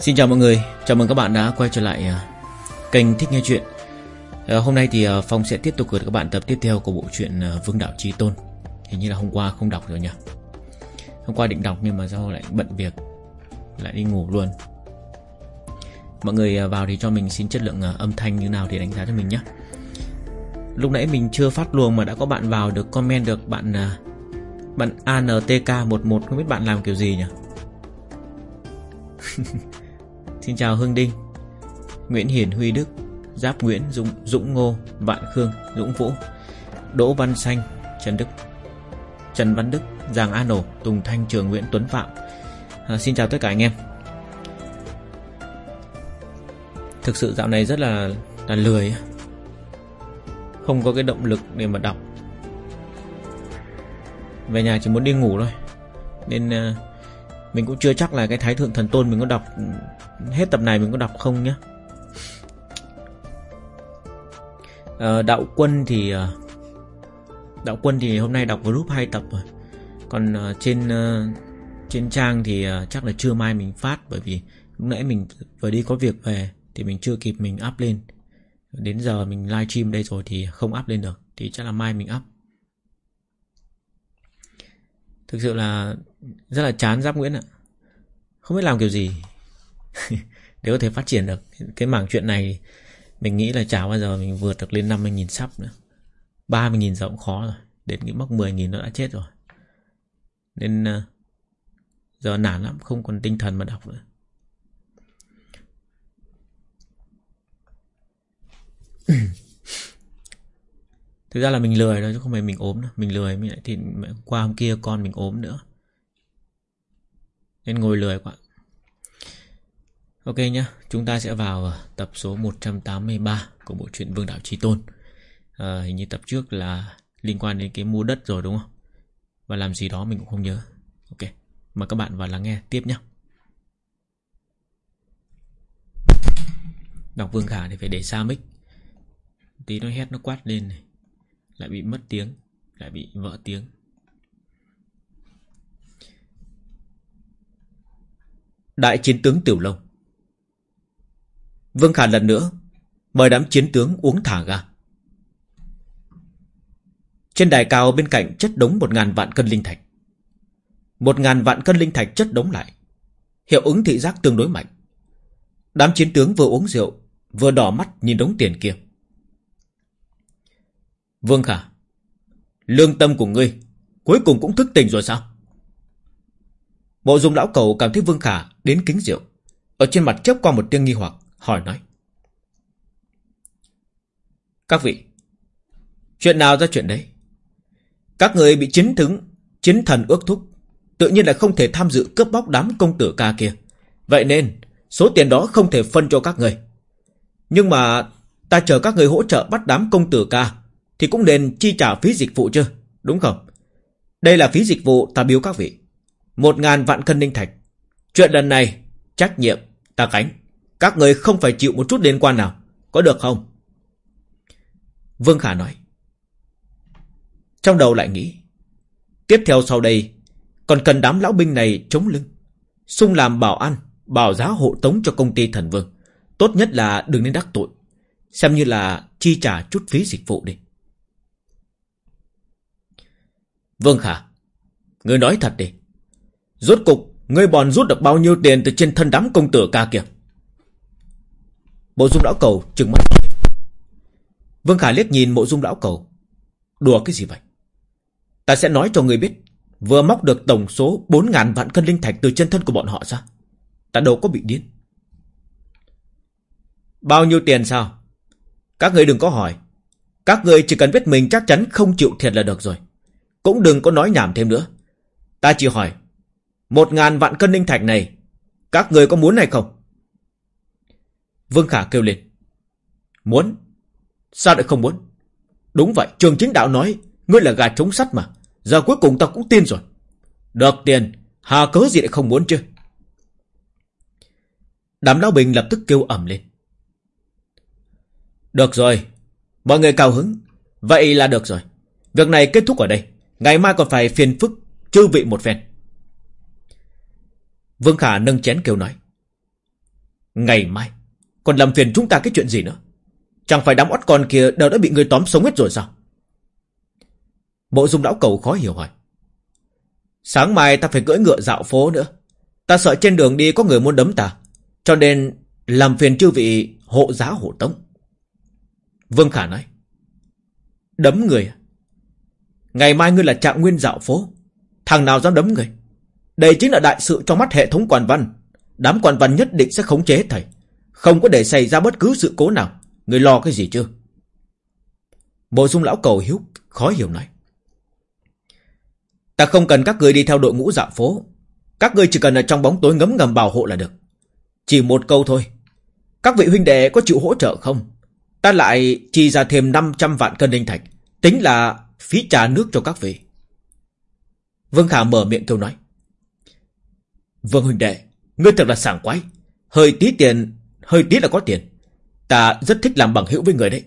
Xin chào mọi người, chào mừng các bạn đã quay trở lại à, kênh Thích Nghe Chuyện. À, Hôm nay thì à, Phong sẽ tiếp tục gửi các bạn tập tiếp theo của bộ truyện à, Vương Đạo Trí Tôn. Hình như là hôm qua không đọc rồi nhỉ? Hôm qua định đọc nhưng mà do lại bận việc Lại đi ngủ luôn. Mọi người vào thì cho mình xin chất lượng âm thanh như nào thì đánh giá cho mình nhé. Lúc nãy mình chưa phát luồng mà đã có bạn vào được comment được bạn Bạn ANTK11 không biết bạn làm kiểu gì nhỉ? Xin chào Hương Đinh. Nguyễn Hiển Huy Đức Giáp Nguyễn Dũng, Dũng Ngô Vạn Khương Dũng Vũ Đỗ Văn Xanh Trần Đức Trần Văn Đức Giàng An Nổ Tùng Thanh Trường Nguyễn Tuấn Phạm. À, Xin chào tất cả anh em. Thực sự dạo này rất là là lười Không có cái động lực để mà đọc. Về nhà chỉ muốn đi ngủ thôi. Nên à, mình cũng chưa chắc là cái Thái Thượng Thần Tôn mình có đọc Hết tập này mình có đọc không nhé? À, Đạo Quân thì ờ, Đạo Quân thì hôm nay đọc group hai tập rồi. Còn ờ, trên trên trang thì chắc là trưa mai mình phát Bởi vì lúc nãy mình vừa đi có việc về Thì mình chưa kịp mình up lên. Đến giờ mình live stream đây rồi thì không up lên được Thì chắc là mai mình up. Thực sự là rất là chán Giáp Nguyễn ạ. Không biết làm kiểu gì. để có thể phát triển được. Cái mảng chuyện này mình nghĩ là chả bao giờ mình vượt được lên 50.000 sắp nữa. 30.000 giờ cũng khó rồi. Đến cái mốc 10.000 nó đã chết rồi. Nên ờ, giờ nản lắm, không còn tinh thần mà đọc nữa. Thực ra là mình lười thôi chứ không phải mình ốm đâu Mình lười mình lại thì qua hôm kia con mình ốm nữa Nên ngồi lười quá Ok nhá Chúng ta sẽ vào ờ, tập số 183 Của bộ truyện Vương Đạo Trí Tôn. À, Hình như tập trước là Liên quan đến cái mua đất rồi đúng không? Và làm gì đó mình cũng không nhớ. Ok Mời các bạn vào lắng nghe tiếp nhé Đọc Vương Khả thì phải để xa mic. Tí nó hét nó quát lên này lại bị mất tiếng Lại bị vỡ tiếng. Đại chiến tướng Tiểu Long. Vương Khả lần nữa Mời đám chiến tướng uống thả ga. Trên đài cao bên cạnh chất đống một ngàn vạn cân linh thạch. Một ngàn vạn cân linh thạch chất đống lại. Hiệu ứng thị giác tương đối mạnh. Đám chiến tướng vừa uống rượu, Vừa đỏ mắt nhìn đống tiền kia. Vương Khả, Lương tâm của ngươi Cuối cùng cũng thức tỉnh rồi sao? Bộ dung lão cầu cảm thấy Vương Khả Đến kính rượu, Ở trên mặt chớp qua một tiếng nghi hoặc. Hỏi nói Các vị Chuyện nào ra chuyện đấy Các người bị chiến thứng Chiến thần ước thúc Tự nhiên là không thể tham dự cướp bóc đám công tử ca kia Vậy nên Số tiền đó không thể phân cho các người Nhưng mà Ta chờ các người hỗ trợ bắt đám công tử ca thì cũng nên chi trả phí dịch vụ chứ, đúng không? Đây là phí dịch vụ ta biếu các vị. Một ngàn vạn cân ninh thạch. Chuyện lần này, trách nhiệm, ta gánh các người không phải chịu một chút liên quan nào. Có được không? Vương Khả nói. Trong đầu lại nghĩ. Tiếp theo sau đây, còn cần đám lão binh này chống lưng. Xung làm bảo an, bảo giá hộ tống cho công ty thần vương. Tốt nhất là đừng nên đắc tội. Xem như là chi trả chút phí dịch vụ đi. Vương Khả Ngươi nói thật đi Rốt cục Ngươi bòn rút được bao nhiêu tiền Từ trên thân đám công tử ca kia Bộ dung lão cầu trừng mắt Vương Khả liếc nhìn mộ dung lão cầu Đùa cái gì vậy Ta sẽ nói cho người biết, Vừa móc được tổng số 4.000 vạn cân linh thạch Từ chân thân của bọn họ ra Ta đâu có bị điên Bao nhiêu tiền sao Các người đừng có hỏi Các người chỉ cần biết mình chắc chắn không chịu thiệt là được rồi cũng đừng có nói nhảm thêm nữa. Ta chỉ hỏi. Một ngàn vạn cân linh thạch này. Các người có muốn hay không? Vương Khả kêu lên. Muốn. Sao lại không muốn? Đúng vậy. Trường chính đạo nói. Ngươi là gà trống sắt mà. Giờ cuối cùng ta cũng tin rồi. Được tiền. Hà cớ gì lại không muốn chứ? Đám lão bình lập tức kêu ẩm lên. Được rồi. Mọi người cao hứng. Vậy là được rồi. Việc này kết thúc ở đây. Ngày mai còn phải phiền phức Chư vị một phen Vương Khả nâng chén kêu nói Ngày mai còn làm phiền chúng ta cái chuyện gì nữa? Chẳng phải đám ót con kia đều đã bị người tóm sống hết rồi sao? Bộ dung lão cầu khó hiểu hỏi. Sáng mai ta phải cưỡi ngựa dạo phố nữa. Ta sợ trên đường đi có người muốn đấm ta, Cho nên làm phiền chư vị hộ giá hộ tống. Vương Khả nói. Đấm người? À? Ngày mai ngươi là trạng nguyên dạo phố, Thằng nào dám đấm người? Đây chính là đại sự trong mắt hệ thống quan văn. Đám quan văn nhất định sẽ khống chế thầy. Không có để xảy ra bất cứ sự cố nào. Người lo cái gì chưa Bộ dung lão cầu hiếu Khó hiểu nói Ta không cần các người đi theo đội ngũ dạo phố. Các người chỉ cần ở trong bóng tối ngấm ngầm bảo hộ là được. Chỉ một câu thôi. Các vị huynh đệ có chịu hỗ trợ không? Ta lại chi ra thêm 500 vạn cân đinh thạch. Tính là phí trà nước cho các vị. Vương Khả mở miệng kêu nói. Vương huynh đệ, Ngươi thật là sảng quái. Hơi tí tiền Hơi tí là có tiền. Ta rất thích làm bằng hữu với người đấy.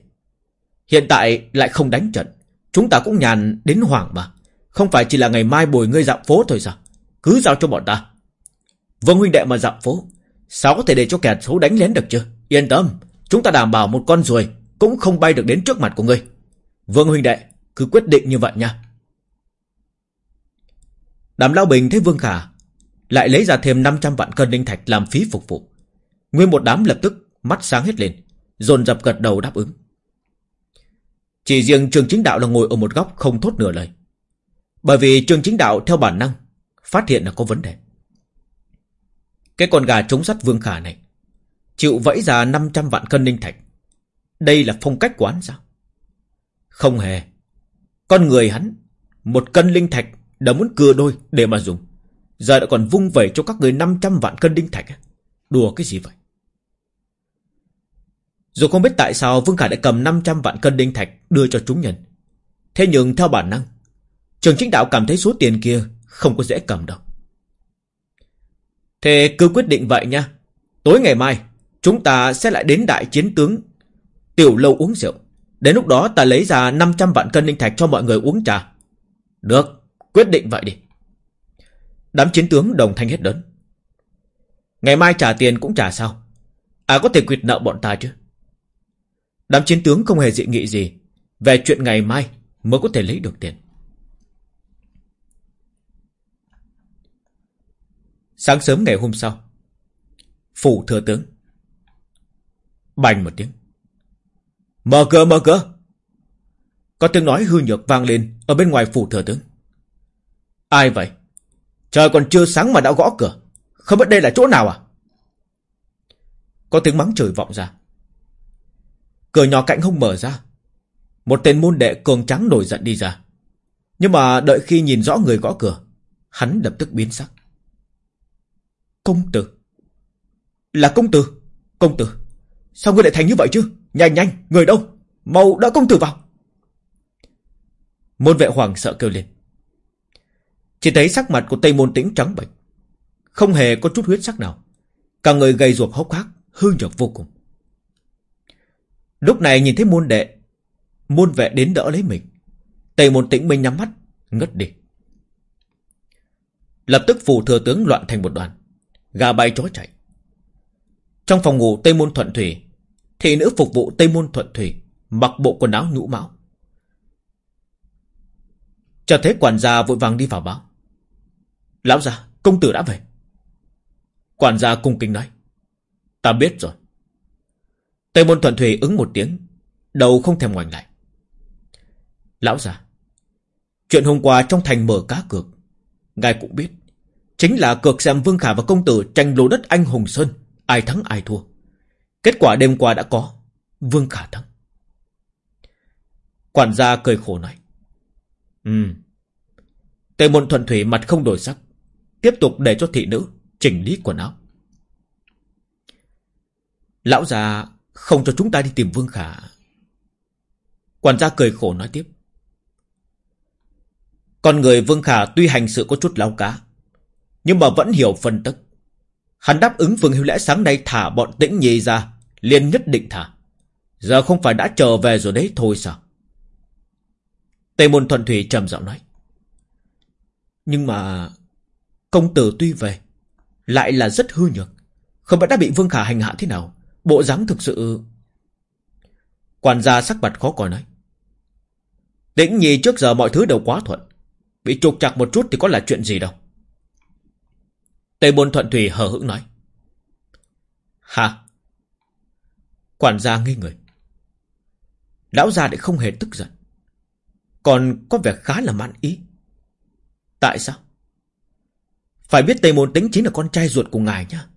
Hiện tại lại không đánh trận. Chúng ta cũng nhàn đến hoảng mà. Không phải chỉ là ngày mai bồi ngươi dạo phố thôi sao? Cứ giao cho bọn ta. Vương huynh đệ mà dạo phố. Sao có thể để cho kẻ xấu đánh lén được chưa Yên tâm, Chúng ta đảm bảo một con ruồi Cũng không bay được đến trước mặt của ngươi. Vương huynh đệ, Cứ quyết định như vậy nha. Đàm Lao Bình thấy Vương Khả Lại lấy ra thêm 500 vạn cân linh thạch làm phí phục vụ. Nguyên một đám lập tức Mắt sáng hết lên, Dồn dập gật đầu đáp ứng. Chỉ riêng trường chính đạo là ngồi ở một góc Không thốt nửa lời. Bởi vì trường chính đạo theo bản năng Phát hiện là có vấn đề. Cái con gà chống sắt Vương Khả này Chịu vẫy ra 500 vạn cân linh thạch. Đây là phong cách quán sao? Không hề. Con người hắn, Một cân linh thạch đã muốn cưa đôi để mà dùng. Giờ đã còn vung vẩy cho các người 500 vạn cân linh thạch. Đùa cái gì vậy? Dù không biết tại sao Vương Khả đã cầm 500 vạn cân đinh thạch đưa cho chúng nhân. Thế nhưng theo bản năng, Trường chính đạo cảm thấy số tiền kia không có dễ cầm đâu. Thế cứ quyết định vậy nha. Tối ngày mai, chúng ta sẽ lại đến đại chiến tướng Tiểu lâu uống rượu. Đến lúc đó ta lấy ra 500 vạn cân đinh thạch cho mọi người uống trà. Được, quyết định vậy đi. Đám chiến tướng đồng thanh hết đớn. Ngày mai trả tiền cũng trả sao? À có thể quyệt nợ bọn ta chứ? Đám chiến tướng không hề dị nghị gì về chuyện ngày mai mới có thể lấy được tiền. Sáng sớm ngày hôm sau, phủ thừa tướng bành một tiếng, mở cửa mở cửa. Có tiếng nói hư nhược vang lên ở bên ngoài phủ thừa tướng. Ai vậy? Trời còn chưa sáng mà đã gõ cửa. Không biết đây là chỗ nào à? Có tiếng mắng trời vọng ra. Cửa nhỏ cạnh hông mở ra. Một tên môn đệ cường trắng nổi giận đi ra. Nhưng mà đợi khi nhìn rõ người gõ cửa, hắn lập tức biến sắc. Công tử. Là công tử. Công tử. Sao ngươi lại thành như vậy chứ? Nhanh nhanh, người đâu? Mau đỡ công tử vào. Môn vệ hoàng sợ kêu lên. Chỉ thấy sắc mặt của Tây Môn Tĩnh trắng bệch, không hề có chút huyết sắc nào, cả người gầy ruột hốc hác, hư nhược vô cùng. Lúc này nhìn thấy môn đệ, môn vệ đến đỡ lấy mình, Tây Môn Tĩnh minh nhắm mắt, ngất đi. Lập tức phủ thừa tướng loạn thành một đoàn, gà bay chó chạy. Trong phòng ngủ Tây Môn Thuận Thủy, thị nữ phục vụ Tây Môn Thuận Thủy mặc bộ quần áo nhũ mão. Cho thấy quản gia vội vàng đi vào báo. Lão gia công tử đã về. Quản gia cung kính nói. Ta biết rồi. Tây môn thuận thủy ứng một tiếng. Đầu không thèm ngoảnh lại. Lão già. Chuyện hôm qua trong thành mở cá cược. Ngài cũng biết. Chính là cược xem Vương Khả và công tử tranh lô đất anh Hùng Sơn. Ai thắng ai thua. Kết quả đêm qua đã có. Vương Khả thắng. Quản gia cười khổ nói. Ừ. Tề môn thuận thủy mặt không đổi sắc. Tiếp tục để cho thị nữ chỉnh lý quần áo. Lão già không cho chúng ta đi tìm Vương Khả. Quản gia cười khổ nói tiếp. Con người Vương Khả tuy hành sự có chút láo cá, nhưng mà vẫn hiểu phân tức. Hắn đáp ứng Vương Hiếu Lẽ sáng nay thả bọn tĩnh nhì ra, liền nhất định thả. Giờ không phải đã trở về rồi đấy thôi sao? Tây Môn Thuận Thủy trầm giọng nói. Nhưng mà... Công tử tuy về, lại là rất hư nhược. Không biết đã bị Vương Khả hành hạ thế nào Bộ dáng thực sự. Quản gia sắc mặt khó coi nói. Tĩnh nhi trước giờ mọi thứ đều quá thuận. Bị trục chặt một chút thì có là chuyện gì đâu. Tây Bôn Thuận Thủy hờ hững nói. Hả? Quản gia nghi người. Lão gia lại không hề tức giận. Còn có vẻ khá là mãn ý. Tại sao? Phải biết Tây Môn tính chính là con trai ruột của ngài nhá.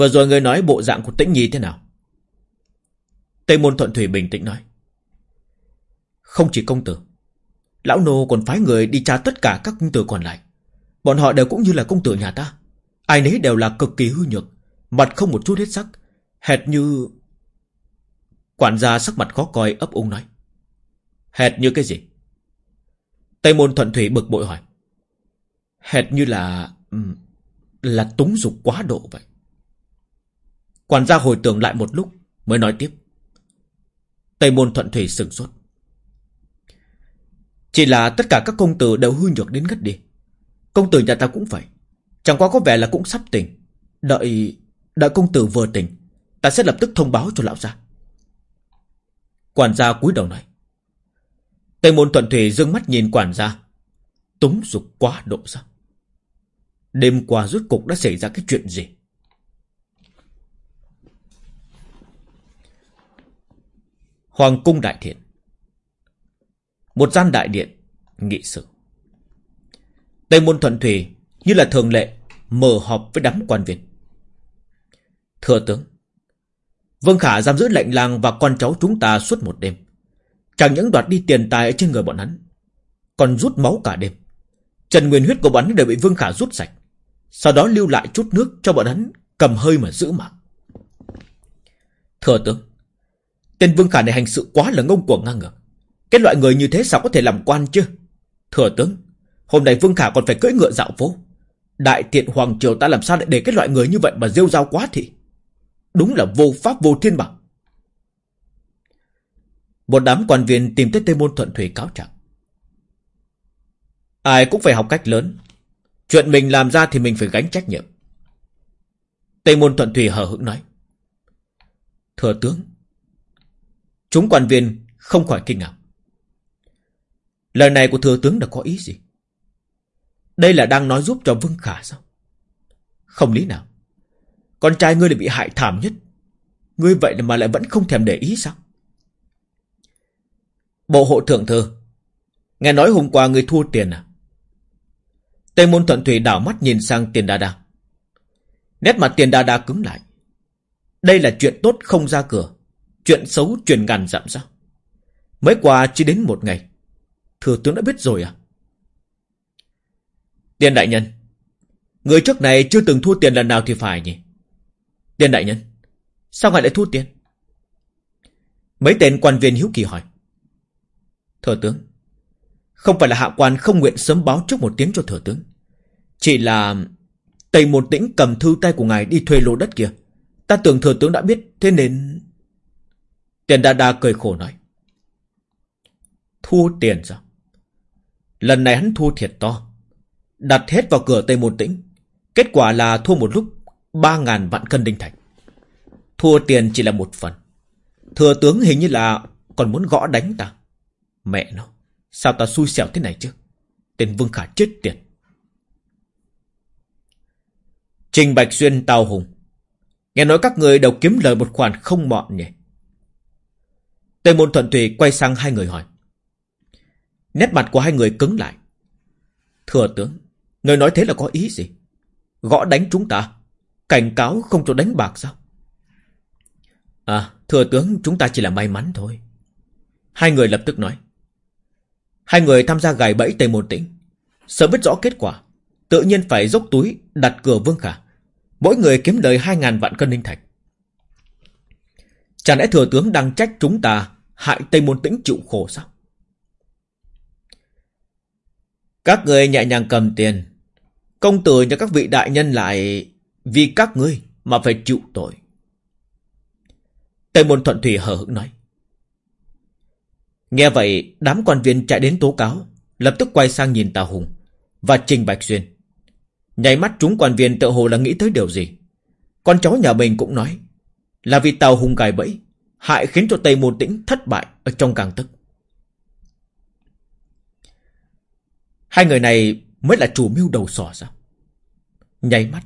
Vừa rồi người nói bộ dạng của Tĩnh Nhi thế nào? Tây Môn Thuận Thủy bình tĩnh nói. Không chỉ công tử, Lão Nô còn phái người đi tra tất cả các công tử còn lại. Bọn họ đều cũng như là công tử nhà ta. Ai nấy đều là cực kỳ hư nhược, Mặt không một chút hết sắc, Hệt như Quản gia sắc mặt khó coi ấp úng nói. Hệt như cái gì? Tây môn thuận thủy bực bội hỏi. Hệt như là Là túng dục quá độ vậy. Quản gia hồi tưởng lại một lúc, Mới nói tiếp. Tây môn thuận thủy sừng sốt. Chỉ là tất cả các công tử đều hư nhược đến ngất đi. Công tử nhà ta cũng vậy. Chẳng qua có vẻ là cũng sắp tỉnh. Đợi Đợi công tử vừa tỉnh, Ta sẽ lập tức thông báo cho lão gia. Quản gia cúi đầu nói. Tây môn thuận thủy dương mắt nhìn quản gia. Túng dục quá độ sao? Đêm qua rốt cục đã xảy ra cái chuyện gì? Hoàng cung đại thiện Một gian đại điện, Nghị sự. Tây môn thuận thủy Như là thường lệ, Mở họp với đám quan viên. Thưa tướng, Vương Khả giam giữ lệnh làng và con cháu chúng ta suốt một đêm. Chẳng những đoạt đi tiền tài ở trên người bọn hắn, Còn rút máu cả đêm. Trần nguyên huyết của bọn hắn đều bị Vương Khả rút sạch. Sau đó lưu lại chút nước cho bọn hắn Cầm hơi mà giữ mạng. Thưa tướng Tên Vương Khả này hành sự quá là ngông cuồng ngang ngược. Cái loại người như thế sao có thể làm quan chứ? Thừa tướng, Hôm nay Vương Khả còn phải cưỡi ngựa dạo phố. Đại tiện Hoàng Triều ta làm sao lại để cái loại người như vậy mà rêu rao quá thì? Đúng là vô pháp vô thiên bảo Một đám quan viên tìm tới Tây Môn Thuận Thủy cáo trạng. Ai cũng phải học cách lớn. Chuyện mình làm ra thì mình phải gánh trách nhiệm. Tây Môn Thuận Thủy hờ hững nói. Thừa tướng Chúng quan viên không khỏi kinh ngạc. Lời này của thừa tướng đã có ý gì? Đây là đang nói giúp cho Vương Khả sao? Không lý nào. Con trai ngươi lại bị hại thảm nhất. Ngươi vậy mà lại vẫn không thèm để ý sao? Bộ hộ thượng thư, Nghe nói hôm qua ngươi thua tiền à? Tây môn thuận thủy đảo mắt nhìn sang tiền đa đa. Nét mặt tiền đa đa cứng lại. Đây là chuyện tốt không ra cửa. Chuyện xấu truyền ngàn dặm sao? Mới qua chỉ đến một ngày. Thừa tướng đã biết rồi à? Tiền đại nhân, Người trước này chưa từng thua tiền lần nào thì phải nhỉ? Tiền đại nhân, Sao ngài lại thua tiền? Mấy tên quan viên hiếu kỳ hỏi. Thừa tướng, Không phải là hạ quan không nguyện sớm báo trước một tiếng cho thừa tướng. Chỉ là Tây một tĩnh cầm thư tay của ngài đi thuê lô đất kia. Ta tưởng thừa tướng đã biết, Thế nên Tiền đa đa cười khổ nói. Thua tiền sao? Lần này hắn thua thiệt to. Đặt hết vào cửa Tây Môn Tĩnh. Kết quả là thua một lúc ba ngàn vạn cân đinh thạch. Thua tiền chỉ là một phần. Thừa tướng hình như là Còn muốn gõ đánh ta. Mẹ nó, Sao ta xui xẻo thế này chứ? Tên Vương Khả chết tiệt Trình Bạch Xuyên Tào Hùng. Nghe nói các người đều kiếm lời một khoản không mọn nhỉ? Tề môn thuận thủy quay sang hai người hỏi. Nét mặt của hai người cứng lại. Thừa tướng, Người nói thế là có ý gì? Gõ đánh chúng ta, Cảnh cáo không cho đánh bạc sao? À thừa tướng, chúng ta chỉ là may mắn thôi. Hai người lập tức nói. Hai người tham gia gài bẫy Tề Môn Tĩnh Sợ biết rõ kết quả, Tự nhiên phải dốc túi đặt cửa Vương Khả. Mỗi người kiếm lời hai ngàn vạn cân linh thạch. Chẳng lẽ thừa tướng đang trách chúng ta Hại Tây Môn Tĩnh chịu khổ sao Các người nhẹ nhàng cầm tiền, Công tử cho các vị đại nhân lại Vì các ngươi mà phải chịu tội Tây Môn Thuận Thủy hờ hững nói Nghe vậy, Đám quan viên chạy đến tố cáo, Lập tức quay sang nhìn Tào Hùng Và Trình Bạch Xuyên Nháy mắt, chúng quan viên tự hồ là nghĩ tới điều gì. Con cháu nhà mình cũng nói. Là vì tàu hùng gài bẫy. Hại khiến cho Tây Môn Tĩnh thất bại ở trong càng tức. Hai người này mới là chủ mưu đầu sỏ sao? Nháy mắt.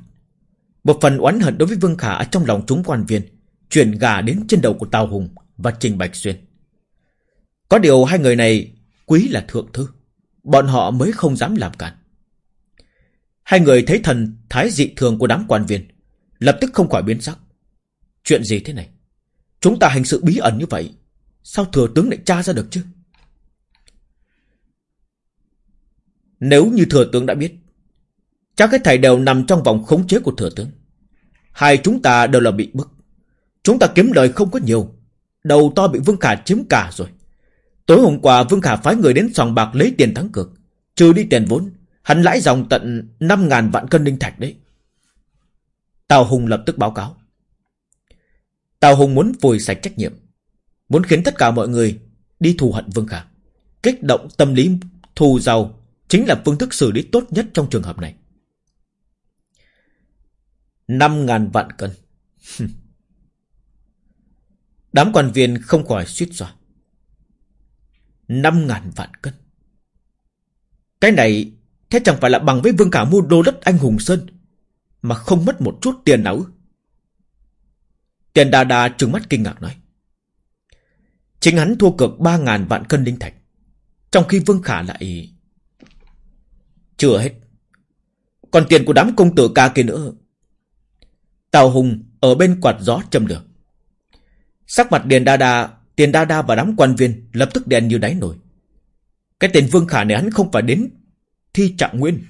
Một phần oán hận đối với Vương Khả ở trong lòng chúng quan viên chuyển gà đến trên đầu của Tào Hùng và Trình Bạch Xuyên. Có điều hai người này quý là thượng thư. Bọn họ mới không dám làm cản. Hai người thấy thần thái dị thường của đám quan viên. Lập tức không khỏi biến sắc. Chuyện gì thế này? Chúng ta hành sự bí ẩn như vậy. Sao thừa tướng lại tra ra được chứ? Nếu như thừa tướng đã biết. Chắc cái thầy đều nằm trong vòng khống chế của thừa tướng. Hai chúng ta đều là bị bức. Chúng ta kiếm lời không có nhiều. Đầu to bị Vương Khả chiếm cả rồi. Tối hôm qua, Vương Khả phái người đến sòng bạc lấy tiền thắng cược. Trừ đi tiền vốn. Hắn lãi dòng tận 5.000 vạn cân linh thạch đấy. Tào Hùng lập tức báo cáo. Tào Hùng muốn vùi sạch trách nhiệm. Muốn khiến tất cả mọi người đi thù hận Vương Khả. Kích động tâm lý thù giàu chính là phương thức xử lý tốt nhất trong trường hợp này. 5.000 vạn cân. Đám quan viên không khỏi suýt xoa. 5.000 vạn cân. Cái này thế chẳng phải là bằng với Vương Khả mua đô đất anh hùng Sơn mà không mất một chút tiền nào Tiền đà đà trừng mắt kinh ngạc nói. Chính hắn thua cược 3.000 vạn cân linh thạch. Trong khi Vương Khả lại... Chưa hết. Còn tiền của đám công tử ca kia nữa. Tào Hùng ở bên quạt gió châm lửa. Sắc mặt Điền Đa Đa, Tiền Đa Đa và đám quan viên lập tức đèn như đáy nổi. Cái tên Vương Khả này hắn không phải đến thi trạng nguyên.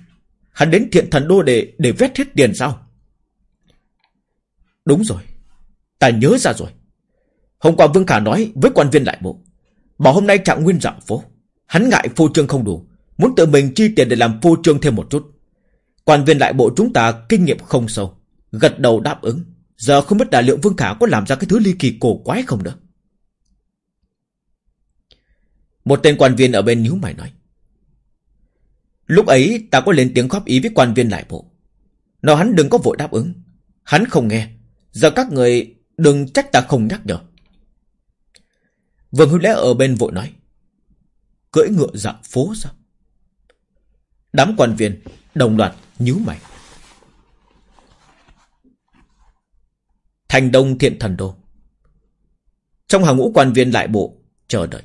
Hắn đến thiện thần đô để để vét hết tiền sao? Đúng rồi. Ta nhớ ra rồi. Hôm qua Vương Khả nói với quan viên lại bộ. Bảo hôm nay trạng nguyên dạo phố. Hắn ngại phô trương không đủ. Muốn tự mình chi tiền để làm phô trương thêm một chút. Quan viên lại bộ chúng ta kinh nghiệm không sâu. Gật đầu đáp ứng. Giờ không biết đại liệu Vương Khả có làm ra cái thứ ly kỳ cổ quái không nữa. Một tên quan viên ở bên nhíu mày nói. Lúc ấy ta có lên tiếng góp ý với quan viên lại bộ. Nói hắn đừng có vội đáp ứng. Hắn không nghe. Giờ các người đừng trách ta không nhắc nhở. Vương Hữu Lễ ở bên vội nói. Cưỡi ngựa dạo phố sao? Đám quan viên đồng loạt nhíu mày. Thành Đông Thiện Thần Đô. Trong hàng ngũ quan viên lại bộ, chờ đợi.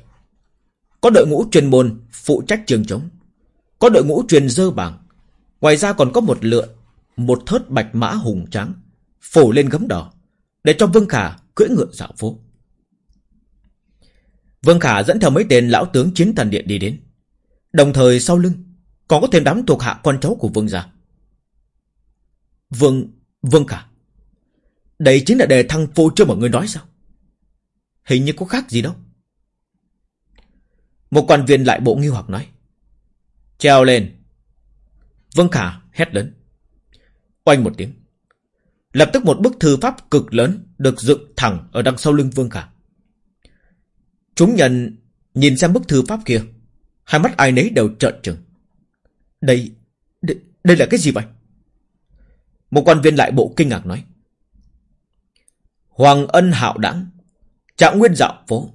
Có đội ngũ chuyên môn phụ trách trường chống. Có đội ngũ truyền dơ bảng. Ngoài ra còn có một lựa, một thớt bạch mã hùng trắng, phủ lên gấm đỏ, để cho Vương Khả cưỡi ngựa dạo phố. Vương Khả dẫn theo mấy tên lão tướng chiến thần điện đi đến. Đồng thời sau lưng, còn có thêm đám thuộc hạ con cháu của Vương gia. Vương, Vương Khả. Đây chính là đề thăng phô cho mọi người nói sao? Hình như có khác gì đâu. Một quan viên lại bộ nghi hoặc nói. Treo lên. Vương Khả hét lớn. Oanh một tiếng. Lập tức một bức thư pháp cực lớn được dựng thẳng ở đằng sau lưng Vương Khả. Chúng nhân nhìn xem bức thư pháp kia. Hai mắt ai nấy đều trợn trừng. Đây, đây, đây là cái gì vậy? Một quan viên lại bộ kinh ngạc nói. Hoàng ân hạo đẳng. Trạng nguyên dạo phố.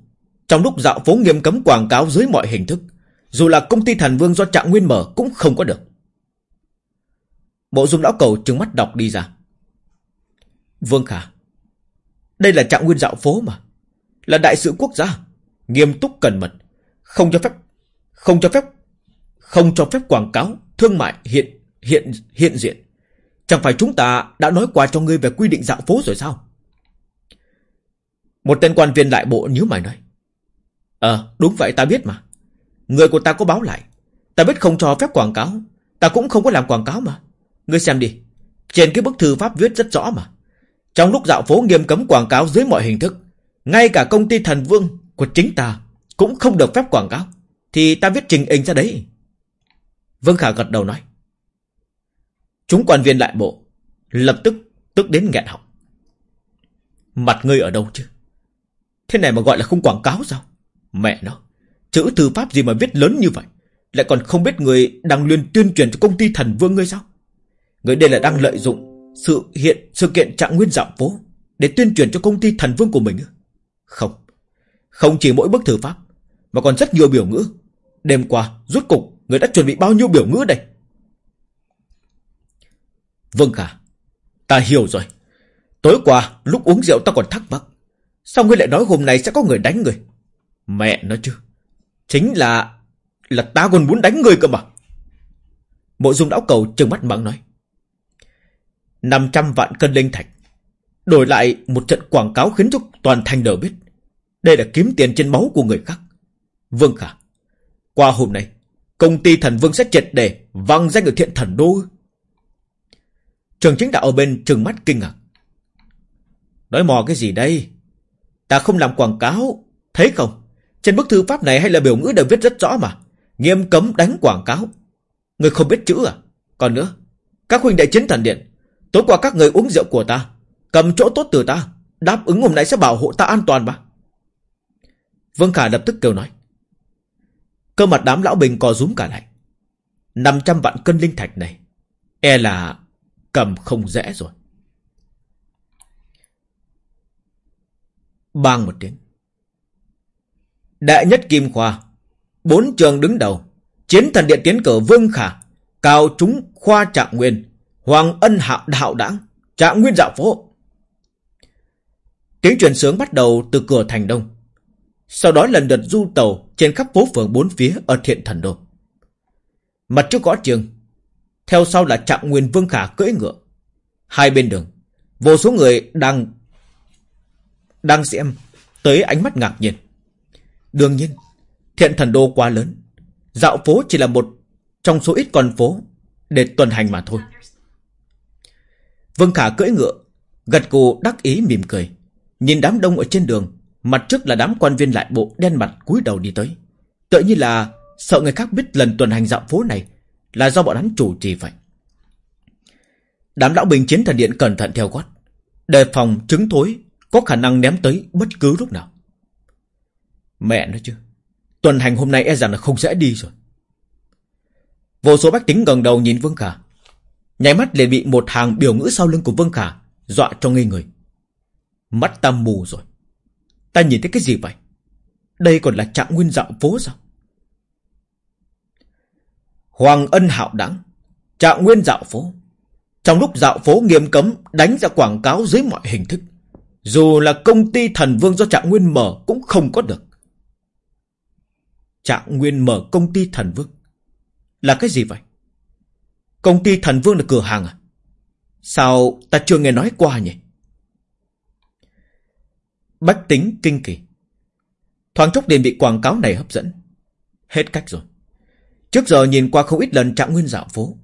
Trong lúc dạo phố nghiêm cấm quảng cáo dưới mọi hình thức. Dù là công ty thần vương do trạng nguyên mở cũng không có được. Bộ dung lão cầu trừng mắt đọc đi ra. Vương Khả. Đây là trạng nguyên dạo phố mà. Là đại sự quốc gia. Nghiêm túc cần mật. Không cho phép. Không cho phép. Không cho phép quảng cáo. Thương mại hiện hiện hiện diện. Chẳng phải chúng ta đã nói qua cho ngươi về quy định dạo phố rồi sao? Một tên quan viên đại bộ nhíu mày nói. Ờ, đúng vậy ta biết mà. Người của ta có báo lại. Ta biết không cho phép quảng cáo. Ta cũng không có làm quảng cáo mà. Ngươi xem đi. Trên cái bức thư pháp viết rất rõ mà. Trong lúc dạo phố nghiêm cấm quảng cáo dưới mọi hình thức. Ngay cả công ty thần vương của chính ta cũng không được phép quảng cáo. Thì ta viết trình hình ra đấy. Vương Khả gật đầu nói. Chúng quan viên lại bộ. Lập tức tức đến nghẹn họng. Mặt ngươi ở đâu chứ? Thế này mà gọi là không quảng cáo sao? Mẹ nó, chữ thư pháp gì mà viết lớn như vậy? Lại còn không biết người đang luyện tuyên truyền cho công ty thần vương ngươi sao? Người đây là đang lợi dụng sự hiện sự kiện trạng nguyên dạo phố để tuyên truyền cho công ty thần vương của mình. Không. Không chỉ mỗi bức thư pháp, mà còn rất nhiều biểu ngữ. Đêm qua, rút cục, người đã chuẩn bị bao nhiêu biểu ngữ đây? Vâng Khả, ta hiểu rồi. Tối qua, lúc uống rượu ta còn thắc mắc. Sao ngươi lại nói hôm nay sẽ có người đánh người? Mẹ nó chứ. Chính là... Là ta còn muốn đánh người cơ mà. Mộ dung lão cầu trừng mắt mắng nói. 500 vạn cân linh thạch. Đổi lại một trận quảng cáo khiến cho toàn thành đều biết. Đây là kiếm tiền trên máu của người khác. Vương Khả. Qua hôm nay, công ty thần vương sẽ triệt để vang danh ở thiện thần đô. Trường chính đạo ở bên trừng mắt kinh ngạc. Nói mò cái gì đây? Ta không làm quảng cáo, thấy không? Trên bức thư pháp này hay là biểu ngữ đều viết rất rõ mà. Nghiêm cấm đánh quảng cáo. Người không biết chữ à? Còn nữa, các huynh đệ chiến thần điện, tối qua các người uống rượu của ta, cầm chỗ tốt từ ta, đáp ứng hôm nay sẽ bảo hộ ta an toàn mà. Vương Khả lập tức kêu nói. Cơ mặt đám lão bình co rúm cả lại. 500 vạn cân linh thạch này, e là cầm không dễ rồi. Bang một tiếng. Đại nhất Kim Khoa, bốn trường đứng đầu, chiến thần điện tiến cử Vương Khả, cao trúng khoa trạng nguyên, Hoàng ân hạo đạo đảng, trạng nguyên dạo phố. Tiếng truyền sướng bắt đầu từ cửa thành đông. Sau đó lần lượt du tàu trên khắp phố phường bốn phía ở thiện thần đô. Mặt trước gõ trường, theo sau là trạng nguyên Vương Khả cưỡi ngựa. Hai bên đường, vô số người đang đang xem tới ánh mắt ngạc nhiên. Đương nhiên, thiện thần đô quá lớn. Dạo phố chỉ là một trong số ít con phố để tuần hành mà thôi. Vương Khả cưỡi ngựa, gật cù đắc ý mỉm cười. Nhìn đám đông ở trên đường, mặt trước là đám quan viên lại bộ đen mặt cúi đầu đi tới. Tự như là sợ người khác biết lần tuần hành dạo phố này là do bọn hắn chủ trì vậy. Đám lão bình chiến thần điện cẩn thận theo gót, đề phòng trứng thối có khả năng ném tới bất cứ lúc nào. Mẹ nói chứ, tuần hành hôm nay e rằng là không dễ đi rồi. Vô số bách tính gần đầu nhìn Vương Khả. Nháy mắt liền bị một hàng biểu ngữ sau lưng của Vương Khả dọa cho ngây người. Mắt ta mù rồi. Ta nhìn thấy cái gì vậy? Đây còn là trạng nguyên dạo phố sao? Hoàng ân hạo đẳng. Trạng nguyên dạo phố. Trong lúc dạo phố nghiêm cấm, đánh ra quảng cáo dưới mọi hình thức. Dù là công ty thần vương do Trạng Nguyên mở cũng không có được. Trạng Nguyên mở công ty thần vương. Là cái gì vậy? Công ty thần vương là cửa hàng à? Sao ta chưa nghe nói qua nhỉ? Bách tính kinh kỳ. Thoáng chốc liền bị quảng cáo này hấp dẫn. Hết cách rồi. Trước giờ nhìn qua không ít lần trạng nguyên dạo phố.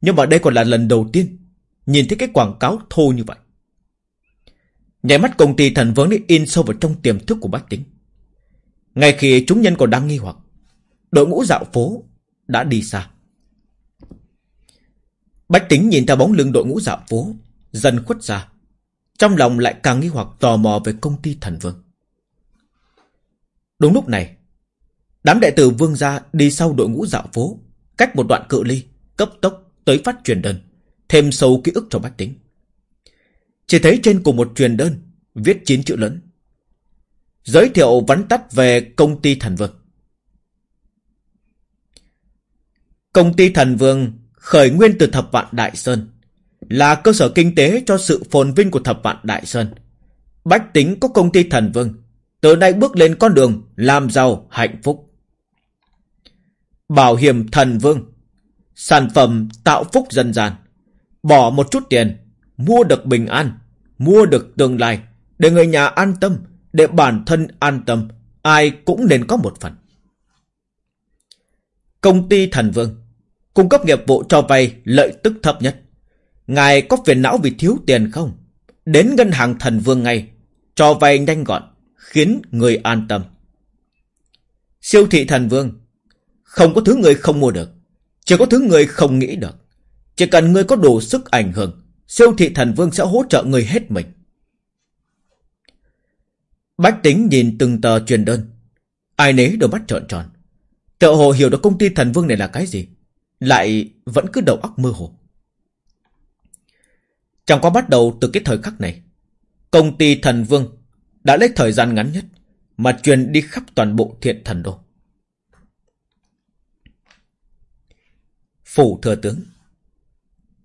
Nhưng mà đây còn là lần đầu tiên nhìn thấy cái quảng cáo thô như vậy. Nhảy mắt công ty thần vương đi in sâu vào trong tiềm thức của bách tính. Ngay khi chúng nhân còn đang nghi hoặc, đội ngũ dạo phố đã đi xa. Bách tính nhìn theo bóng lưng đội ngũ dạo phố, dần khuất ra. Trong lòng lại càng nghi hoặc tò mò về công ty thần vương. Đúng lúc này, đám đệ tử vương gia đi sau đội ngũ dạo phố, cách một đoạn cự ly, cấp tốc tới phát truyền đơn, thêm sâu ký ức cho bách tính. Chỉ thấy trên cùng một truyền đơn Viết chín chữ lớn Giới thiệu vắn tắt về công ty thần vương Công ty thần vương khởi nguyên từ thập vạn Đại Sơn, Là cơ sở kinh tế cho sự phồn vinh của thập vạn Đại Sơn. Bách tính có công ty thần vương, Từ nay bước lên con đường làm giàu hạnh phúc. Bảo hiểm thần vương, Sản phẩm tạo phúc dân gian. Bỏ một chút tiền, Mua được bình an, Mua được tương lai, Để người nhà an tâm, Để bản thân an tâm, Ai cũng nên có một phần. Công ty Thần Vương Cung cấp nghiệp vụ cho vay lợi tức thấp nhất Ngài có phiền não vì thiếu tiền không? Đến ngân hàng Thần Vương ngay, Cho vay nhanh gọn, Khiến người an tâm Siêu thị Thần Vương, Không có thứ người không mua được, Chỉ có thứ người không nghĩ được Chỉ cần người có đủ sức ảnh hưởng, Siêu thị thần vương sẽ hỗ trợ người hết mình. Bách tính nhìn từng tờ truyền đơn. Ai nấy đều bắt trợn tròn. Tự hồ hiểu được công ty thần vương này là cái gì. Lại vẫn cứ đầu óc mơ hồ. Chẳng có bắt đầu từ cái thời khắc này, Công ty thần vương Đã lấy thời gian ngắn nhất Mà truyền đi khắp toàn bộ thiện thần đô. Phủ thừa tướng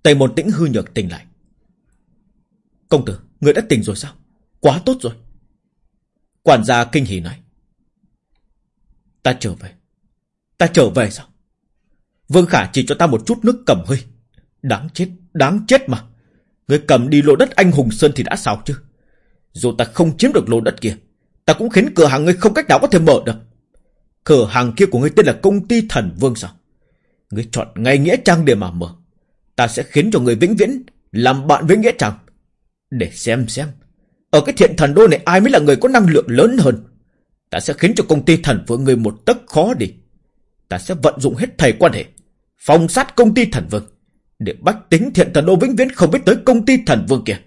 Tây môn tĩnh hư nhược tỉnh lại. Công tử, Người đã tỉnh rồi sao? Quá tốt rồi. Quản gia kinh hỉ nói. Ta trở về. Ta trở về sao? Vương Khả chỉ cho ta một chút nước cầm hơi. Đáng chết Đáng chết mà. Người cầm đi lô đất anh hùng sơn thì đã sao chứ? Dù ta không chiếm được lô đất kia, Ta cũng khiến cửa hàng ngươi không cách nào có thể mở được. Cửa hàng kia của ngươi tên là công ty thần vương sao? Ngươi chọn ngay nghĩa trang để mà mở. Ta sẽ khiến cho người vĩnh viễn Làm bạn với nghĩa trang. Để xem xem, Ở cái thiện thần đô này ai mới là người có năng lượng lớn hơn? Ta sẽ khiến cho công ty thần vương người một tấc khó đi. Ta sẽ vận dụng hết thầy quan hệ. Phòng sát công ty thần vương. Để bách tính thiện thần đô vĩnh viễn không biết tới công ty thần vương kia,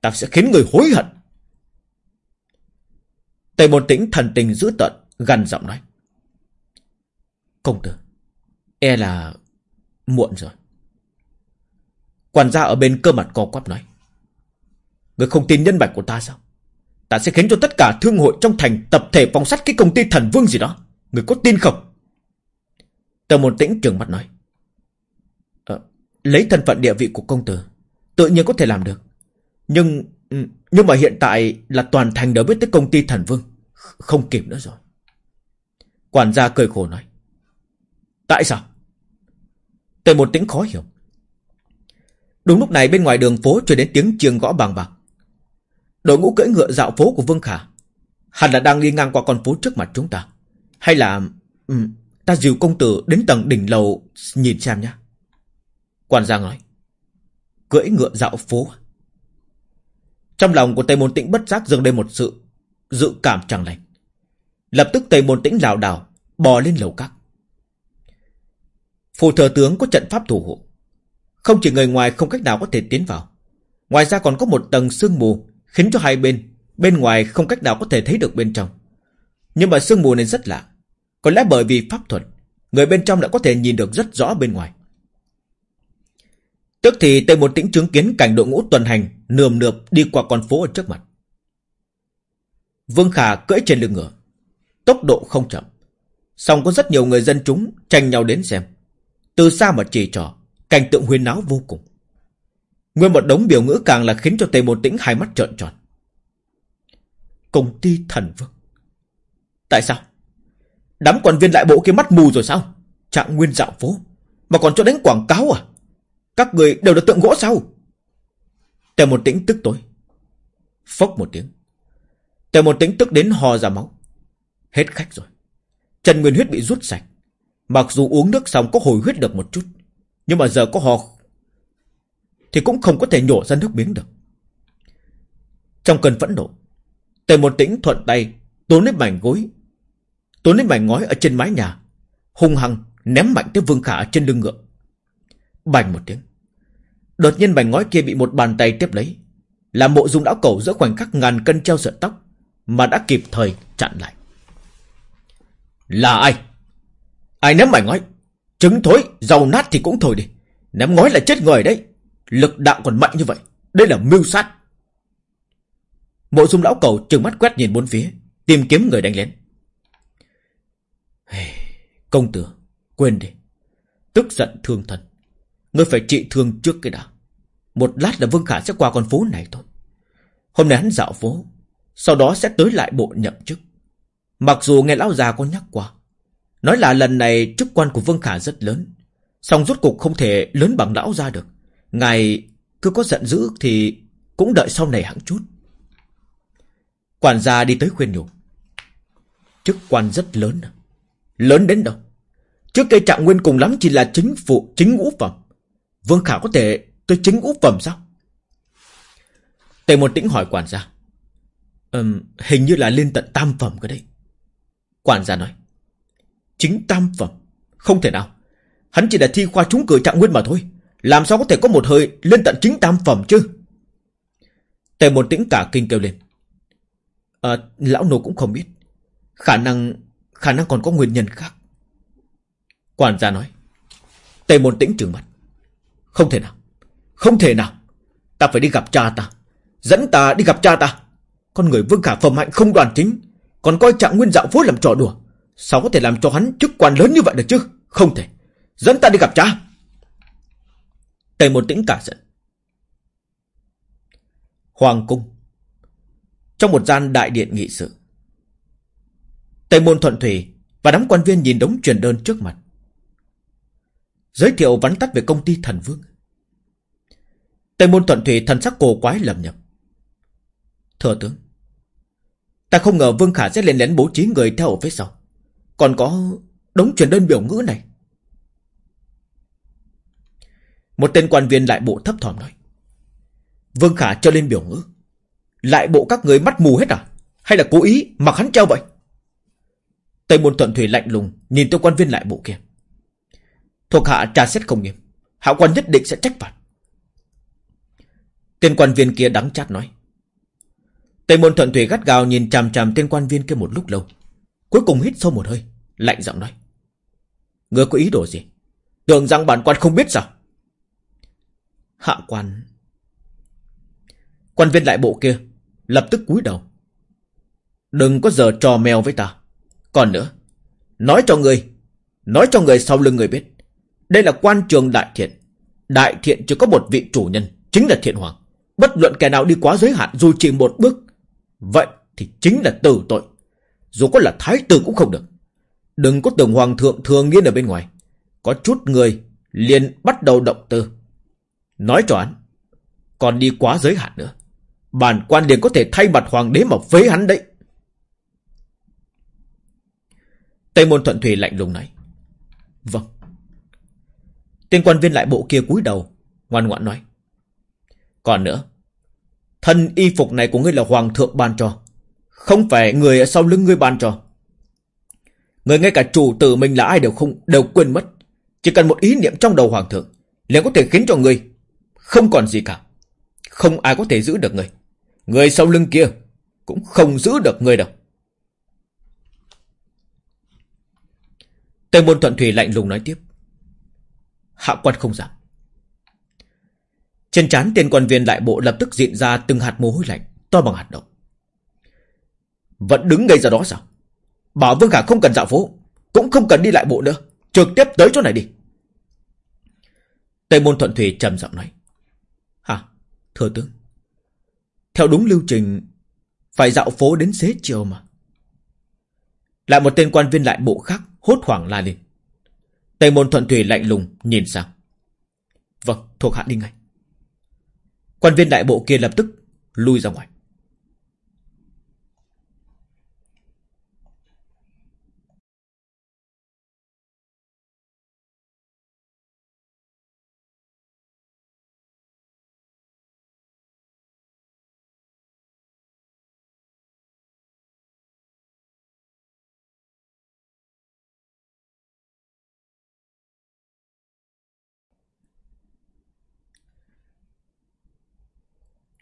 Ta sẽ khiến người hối hận. Tây Môn Tĩnh thần tình dữ tận Gần giọng nói. Công tử E là muộn rồi. Quản gia ở bên cơ mặt co quắp nói. Người không tin nhân bạch của ta sao? Ta sẽ khiến cho tất cả thương hội trong thành Tập thể phong sát cái công ty thần vương gì đó. Người có tin không? Tờ một tĩnh trường mắt nói. Lấy thân phận địa vị của công tử Tự nhiên có thể làm được. Nhưng Nhưng mà hiện tại là toàn thành đều biết tới công ty thần vương Không kịp nữa rồi. Quản gia cười khổ nói Tại sao? Tề một tiếng khó hiểu. Đúng lúc này bên ngoài đường phố truyền đến tiếng chiêng gõ bằng bạc. Đội ngũ cưỡi ngựa dạo phố của Vương Khả Hẳn là đang đi ngang qua con phố trước mặt chúng ta. Hay là ừ, Ta dìu công tử đến tầng đỉnh lầu Nhìn xem nhé. Quản gia nói Cưỡi ngựa dạo phố. Trong lòng của Tây Môn Tĩnh bất giác dâng lên một sự Dự cảm chẳng lành. Lập tức Tây Môn Tĩnh lảo đảo, Bò lên lầu các. Phù thừa tướng có trận pháp thủ hộ. Không chỉ người ngoài không cách nào có thể tiến vào. Ngoài ra còn có một tầng sương mù, Khiến cho hai bên Bên ngoài không cách nào có thể thấy được bên trong. Nhưng mà sương mù này rất lạ. Có lẽ bởi vì pháp thuật, Người bên trong đã có thể nhìn được rất rõ bên ngoài. Tức thì Tây một tĩnh chứng kiến cảnh đội ngũ tuần hành, Nườm nượp đi qua con phố ở trước mặt Vương Khả cưỡi trên lưng ngựa Tốc độ không chậm song có rất nhiều người dân chúng tranh nhau đến xem Từ xa mà chỉ trò Cảnh tượng huyên náo vô cùng Nguyên một đống biểu ngữ càng là khiến cho Tây Môn Tĩnh hai mắt trợn tròn. Công ty thần vương. Tại sao? Đám quan viên lại bộ kia mắt mù rồi sao? Trạng nguyên dạo phố. Mà còn cho đánh quảng cáo à? Các người đều là tượng gỗ sao? Tề một Tĩnh tức tối. Phốc một tiếng. Tề một Tĩnh tức đến hò ra máu. Hết khách rồi. Trần Nguyên huyết bị rút sạch. Mặc dù uống nước xong có hồi huyết được một chút. Nhưng mà giờ có hò thì cũng không có thể nhổ ra nước miếng được. Trong cơn phẫn nộ, Tề một tĩnh thuận tay tốn lấy mảnh gối, tốn lấy mảnh ngói ở trên mái nhà, hung hăng ném mạnh tới Vương Khả trên lưng ngựa. Bành một tiếng. Đột nhiên mảnh ngói kia bị một bàn tay tiếp lấy, làm bộ dung đảo cầu giữa khoảnh khắc ngàn cân treo sợi tóc mà đã kịp thời chặn lại. Là ai? Ai ném mảnh ngói? Trứng thối, dầu nát thì cũng thôi đi. Ném ngói là chết người đấy. Lực đạo còn mạnh như vậy Đây là mưu sát Mộ dung lão cầu trừng mắt quét nhìn bốn phía Tìm kiếm người đánh lén Công tử Quên đi Tức giận thương thần Ngươi phải trị thương trước cái đã Một lát là Vương Khả sẽ qua con phố này thôi Hôm nay hắn dạo phố Sau đó sẽ tới lại bộ nhậm chức Mặc dù nghe lão già có nhắc qua Nói là lần này chức quan của Vương Khả rất lớn song rốt cục không thể lớn bằng lão ra được Ngài cứ có giận dữ thì cũng đợi sau này hẳn chút. Quản gia đi tới khuyên nhủ. Chức quan rất lớn. À? Lớn đến đâu? Trước cây trạng nguyên cùng lắm chỉ là chính phụ, chính ngũ phẩm. Vương Khả có thể tới chính úp phẩm sao? Tề một tĩnh hỏi quản gia. Um, hình như là lên tận tam phẩm cái đấy. Quản gia nói. Chính tam phẩm? Không thể nào. Hắn chỉ là thi khoa trúng cử trạng nguyên mà thôi. Làm sao có thể có một hơi lên tận chính tam phẩm chứ? Tề một tĩnh cả kinh kêu lên. À, lão nô cũng không biết. Khả năng, khả năng còn có nguyên nhân khác. Quản gia nói. Tề một tĩnh trừng mặt. Không thể nào. Không thể nào. Ta phải đi gặp cha ta. Dẫn ta đi gặp cha ta. Con người Vương Khả phẩm hạnh không đoàn chính. Còn coi trạng nguyên dạo phố làm trò đùa. Sao có thể làm cho hắn chức quan lớn như vậy được chứ? Không thể. Dẫn ta đi gặp cha. Tề một tĩnh cả giận. Hoàng cung. Trong một gian đại điện nghị sự. Tây môn thuận thủy Và đám quan viên nhìn đống truyền đơn trước mặt. Giới thiệu vắn tắt về công ty thần vương. Tây môn thuận thủy thần sắc cổ quái lầm nhập Thừa tướng, Ta không ngờ Vương Khả sẽ lên lén bố trí người theo ở phía sau. Còn có đống truyền đơn biểu ngữ này. Một tên quan viên lại bộ thấp thỏm nói. Vương Khả cho lên biểu ngữ. Lại bộ các người mắt mù hết à? Hay là cố ý mặc hắn treo vậy? Tây môn thuận thủy lạnh lùng, Nhìn tên quan viên lại bộ kia. Thuộc hạ tra xét không nghiêm. Hạ quan nhất định sẽ trách phạt. Tên quan viên kia đắng chát nói. Tây môn thuận thủy gắt gào nhìn chằm chằm tên quan viên kia một lúc lâu. Cuối cùng hít sâu một hơi, Lạnh giọng nói. Ngươi có ý đồ gì? Tưởng rằng bản quan không biết sao? Hạ quan. Quan viên lại bộ kia, Lập tức cúi đầu. Đừng có giờ trò mèo với ta. Còn nữa, Nói cho người, Nói cho người sau lưng người biết. Đây là quan trường đại thiện. Đại thiện chỉ có một vị chủ nhân, Chính là thiện hoàng. Bất luận kẻ nào đi quá giới hạn dù chỉ một bước, Vậy thì chính là tử tội. Dù có là thái tử cũng không được. Đừng có tưởng hoàng thượng thường nghiên ở bên ngoài. Có chút người liền bắt đầu động tư Nói cho hắn, Còn đi quá giới hạn nữa. Bản quan liền có thể thay mặt hoàng đế mà phế hắn đấy. Tây môn thuận thủy lạnh lùng nói Vâng. Tên quan viên lại bộ kia cúi đầu, Ngoan ngoãn nói. Còn nữa, Thân y phục này của ngươi là hoàng thượng ban cho, Không phải người ở sau lưng ngươi ban cho. Người ngay cả chủ tử mình là ai đều không, đều quên mất. Chỉ cần một ý niệm trong đầu hoàng thượng, liền có thể khiến cho ngươi Không còn gì cả. Không ai có thể giữ được người Người sau lưng kia Cũng không giữ được người đâu. Tây môn thuận thủy lạnh lùng nói tiếp. Hạ quan không giảm trên trán tên quan viên đại bộ lập tức diện ra từng hạt mồ hôi lạnh, to bằng hạt đậu. Vẫn đứng ngay ra đó sao? Bảo Vương Khả không cần dạo phố, cũng không cần đi lại bộ nữa, trực tiếp tới chỗ này đi. Tây môn thuận thủy trầm giọng nói. Hả? Thưa tướng. Theo đúng lưu trình, phải dạo phố đến xế chiều mà. Lại một tên quan viên lại bộ khác hốt hoảng la lên. Tây môn thuận thủy lạnh lùng nhìn sang. Vâng, thuộc hạ đi ngay. Quan viên đại bộ kia lập tức lui ra ngoài.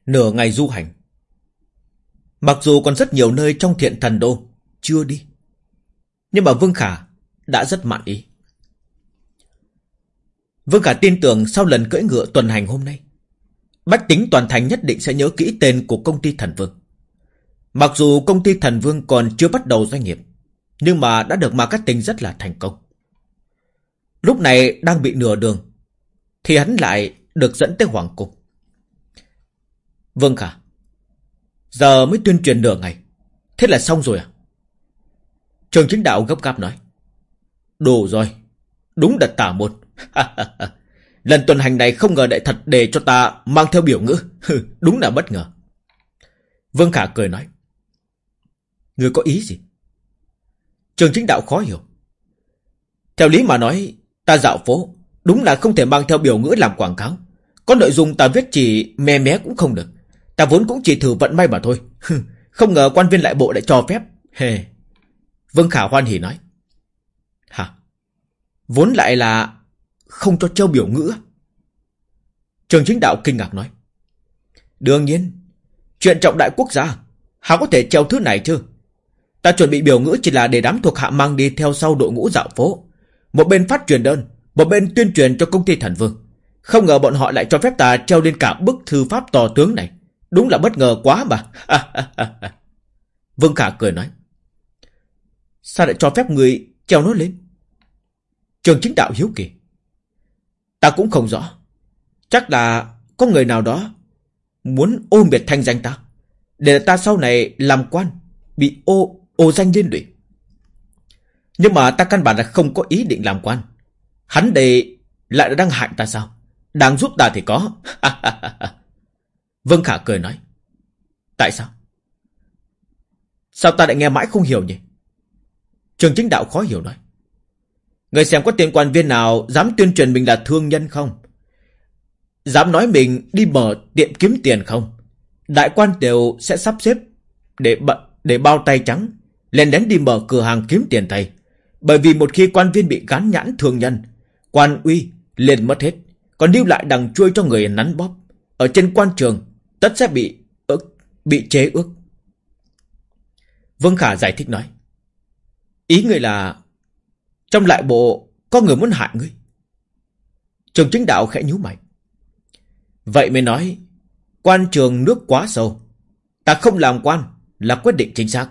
Nửa ngày du hành. Mặc dù còn rất nhiều nơi trong thiện thần đô Chưa đi, Nhưng mà Vương Khả đã rất mạn ý. Vương Khả tin tưởng sau lần cưỡi ngựa tuần hành hôm nay, Bách tính toàn thành nhất định sẽ nhớ kỹ tên của công ty Thần Vương. Mặc dù công ty Thần Vương còn chưa bắt đầu doanh nghiệp, Nhưng mà đã được marketing rất là thành công. Lúc này đang bị nửa đường, Thì hắn lại được dẫn tới Hoàng cục. Vâng khả. Giờ mới tuyên truyền nửa ngày. Thế là xong rồi à? Trường chính đạo gấp gáp nói. Đủ rồi. Đúng đặt tả một. Lần tuần hành này không ngờ đại thật để cho ta mang theo biểu ngữ. Đúng là bất ngờ. Vương Khả cười nói. Người có ý gì? Trường chính đạo khó hiểu. Theo lý mà nói, ta dạo phố, đúng là không thể mang theo biểu ngữ làm quảng cáo. Có nội dung ta viết chỉ mè mé cũng không được. Ta vốn cũng chỉ thử vận may mà thôi. Không ngờ quan viên lại bộ lại cho phép. Hề. Vương Khả hoan hỉ nói. Hả? Vốn lại là không cho châu biểu ngữ. Trường chính đạo kinh ngạc nói. Đương nhiên. Chuyện trọng đại quốc gia. hả có thể treo thứ này chứ? Ta chuẩn bị biểu ngữ chỉ là để đám thuộc hạ mang đi theo sau đội ngũ dạo phố. Một bên phát truyền đơn. Một bên tuyên truyền cho công ty thần vương. Không ngờ bọn họ lại cho phép ta treo lên cả bức thư pháp to tướng này. Đúng là bất ngờ quá mà. Vương Khả cười nói. Sao lại cho phép người treo nó lên? Trường chính đạo hiếu kỳ. Ta cũng không rõ. Chắc là có người nào đó muốn ôm biệt thanh danh ta. Để ta sau này làm quan, bị ô, ô danh liên lụy. Nhưng mà ta căn bản là không có ý định làm quan. Hắn đây lại đang hại ta sao? Đang giúp ta thì có. Vương Khả cười nói. Tại sao? Sao ta lại nghe mãi không hiểu nhỉ? Trường chính đạo khó hiểu nói. Người xem có tiền quan viên nào dám tuyên truyền mình là thương nhân không? Dám nói mình đi mở tiệm kiếm tiền không? Đại quan đều sẽ sắp xếp để bận để bao tay trắng lên đến đi mở cửa hàng kiếm tiền thầy. Bởi vì một khi quan viên bị gán nhãn thương nhân, quan uy liền mất hết, còn lưu lại đằng chui cho người nắn bóp. Ở trên quan trường, tất sẽ bị ức, bị chế ước. Vương Khả giải thích nói. Ý người là trong lại bộ có người muốn hại ngươi. Trường chính đạo khẽ nhíu mày. Vậy mới nói, quan trường nước quá sâu. Ta không làm quan là quyết định chính xác.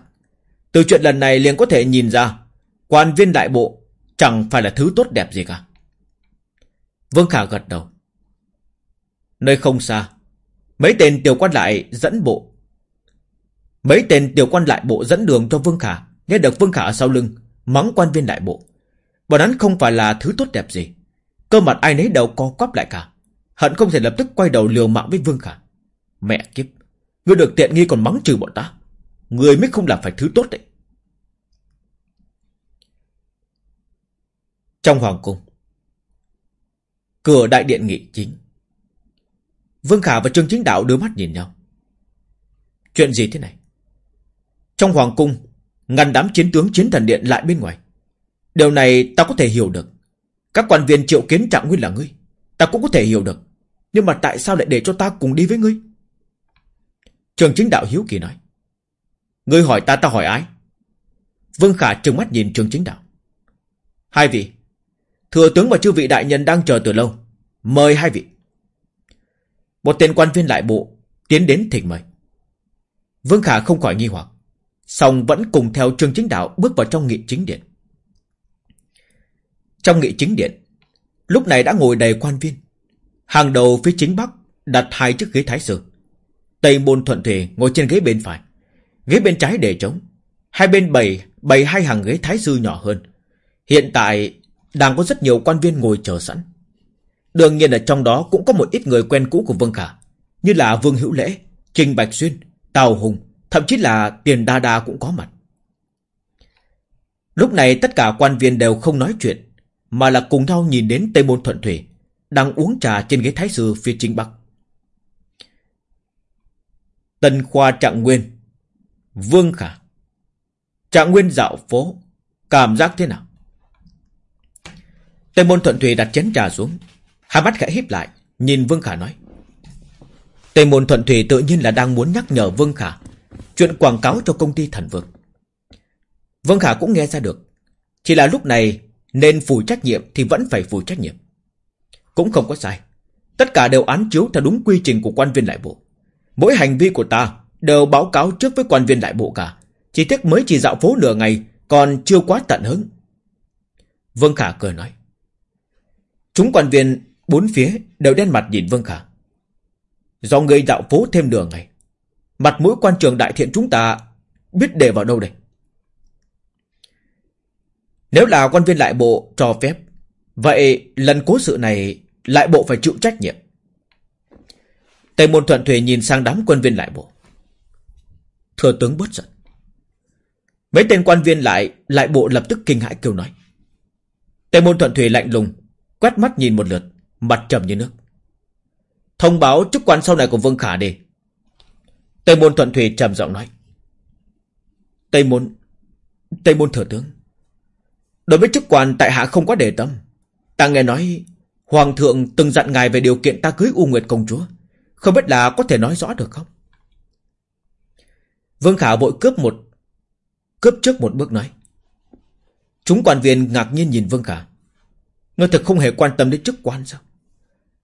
Từ chuyện lần này liền có thể nhìn ra, quan viên đại bộ chẳng phải là thứ tốt đẹp gì cả. Vương Khả gật đầu. Nơi không xa, mấy tên tiểu quan lại dẫn bộ. Mấy tên tiểu quan lại bộ dẫn đường cho Vương Khả, nghe được Vương Khả ở sau lưng, mắng quan viên đại bộ. Bọn hắn không phải là thứ tốt đẹp gì. Cơ mặt ai nấy đầu co quắp lại cả. Hận không thể lập tức quay đầu liều mạng với Vương Khả. Mẹ kiếp, ngươi được tiện nghi còn mắng trừ bọn ta. Ngươi mới không làm phải thứ tốt đấy. Trong hoàng cung, cửa đại điện nghị chính. Vương Khả và Trương Chính Đạo đưa mắt nhìn nhau. Chuyện gì thế này? Trong hoàng cung, ngăn đám chiến tướng chiến thần điện lại bên ngoài. Điều này ta có thể hiểu được. Các quan viên triệu kiến trạng nguyên là ngươi. Ta cũng có thể hiểu được. Nhưng mà tại sao lại để cho ta cùng đi với ngươi? Trường chính đạo hiếu kỳ nói. Ngươi hỏi ta ta hỏi ai? Vương Khả trừng mắt nhìn trường chính đạo. Hai vị. Thừa tướng và chư vị đại nhân đang chờ từ lâu. Mời hai vị. Một tên quan viên lại bộ tiến đến thỉnh mời. Vương Khả không khỏi nghi hoặc. Xong vẫn cùng theo trường chính đạo bước vào trong nghị chính điện. Trong nghị chính điện, lúc này đã ngồi đầy quan viên. Hàng đầu phía chính bắc đặt hai chiếc ghế thái sư. Tây môn thuận thề ngồi trên ghế bên phải. Ghế bên trái để trống. Hai bên bày bày hai hàng ghế thái sư nhỏ hơn. Hiện tại đang có rất nhiều quan viên ngồi chờ sẵn. Đương nhiên là trong đó cũng có một ít người quen cũ của Vương Khả. Như là Vương Hữu Lễ, Trình Bạch Xuyên, Tào Hùng, thậm chí là Tiền Đa Đa cũng có mặt. Lúc này tất cả quan viên đều không nói chuyện mà là cùng nhau nhìn đến Tây Môn Thuận Thủy Đang uống trà trên ghế thái sư phía chính bắc Tân Khoa Trạng Nguyên Vương Khả Trạng Nguyên dạo phố Cảm giác thế nào Tây Môn Thuận Thủy đặt chén trà xuống Hai mắt khẽ híp lại, Nhìn Vương Khả nói Tề Môn Thuận Thủy tự nhiên là đang muốn nhắc nhở Vương Khả Chuyện quảng cáo cho công ty thần vực Vương Khả cũng nghe ra được, Chỉ là lúc này nên phủ trách nhiệm thì vẫn phải phủ trách nhiệm. Cũng không có sai. Tất cả đều án chiếu theo đúng quy trình của quan viên lại bộ. Mỗi hành vi của ta đều báo cáo trước với quan viên đại bộ cả. Chỉ tiếc mới chỉ dạo phố nửa ngày còn chưa quá tận hứng. Vương Khả cười nói. Chúng quan viên bốn phía đều đen mặt nhìn Vương Khả. Do người dạo phố thêm đường này Mặt mũi quan trường đại thiện chúng ta biết để vào đâu đây? Nếu là quan viên lại bộ cho phép, vậy lần cố sự này lại bộ phải chịu trách nhiệm. Tây môn thuận thủy nhìn sang đám quân viên lại bộ. Thừa tướng bớt giận. Mấy tên quan viên lại lại bộ lập tức kinh hãi kêu nói. Tây môn thuận thủy lạnh lùng, quét mắt nhìn một lượt, mặt trầm như nước. Thông báo chức quan sau này của Vương Khả đi. Tây môn thuận thủy trầm giọng nói. Tây môn, Tây môn thừa tướng. Đối với chức quan tại hạ không có đề tâm. Ta nghe nói Hoàng thượng từng dặn ngài về điều kiện ta cưới U Nguyệt công chúa. Không biết là có thể nói rõ được không? Vương Khả vội cướp một cướp trước một bước nói. Chúng quan viên ngạc nhiên nhìn Vương Khả. Ngươi thật không hề quan tâm đến chức quan sao?